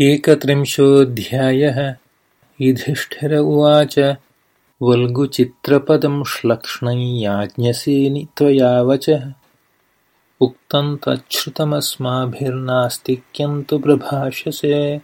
एकत्रिंशोऽध्यायः। युधिष्ठिर उवाच वल्गुचित्रपदं श्लक्ष्णञ्याज्ञसेनि त्वया वचः। उक्तं तच्छ्रुतमस्माभिर्नास्तिक्यं तु प्रभाषसे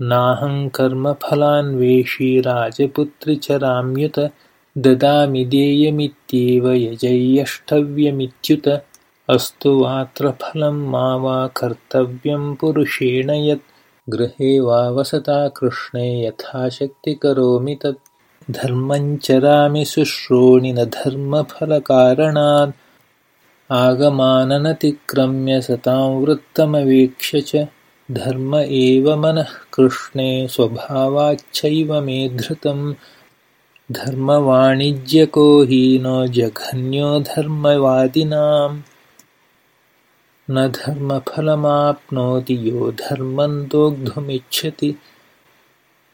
नाहङ्कर्मफलान्वेषी राजपुत्रि च राम्युत ददामि देयमित्येव यजय्यष्टव्यमित्युत अस्तु वात्र फलं मा वा कर्तव्यं पुरुषेण यत्। गृहे वा वसता कृष्णे यथाशक्ति करोमि तत् धर्मञ्चरामि शुश्रोणि न धर्मफलकारणात्। आगमाननतिक्रम्य सतां वृत्तमवेक्ष्य च। धर्म एव मनः कृष्णे स्वभावाच्छैव मे धृतं। धर्मवाणिज्यको हीनो जघन्यो धर्मवादिनाम् न धर्मफलमाप्नोति यो धर्मं दोग्धुमिच्छति।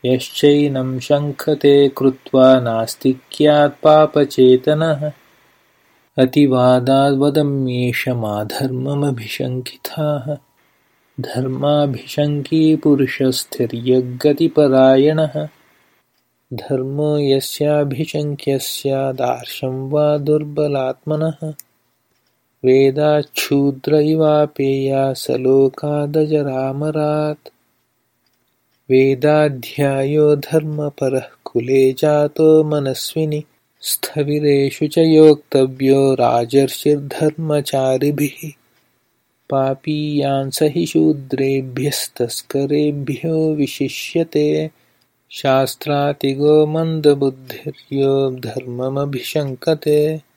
यश्चैनं शङ्खते कृत्वा नास्तिक्यात् पापचेतनः। अतिवादाद्वदम्येषमाधर्ममभिशङ्किताः धर्माभिशङ्की पुरुषस्थिर्यग्गतिपरायणः धर्मो यस्याभिशङ्क्यः स्यादार्शं वा दुर्बलात्मनः वेदाच्छूद्र इवापेया स लोकादजरामरात् वेदाध्यायो धर्मपरः कुले जातो मनस्विनि स्थविरेषु च योक्तव्यो राजर्षिर्धर्मचारिभिः। पापीयान् स हि शूद्रेभ्यस्तस्करेभ्यो विशिष्यते। शास्त्रातिगो मन्दबुद्धिर्यो धर्ममभिशङ्कते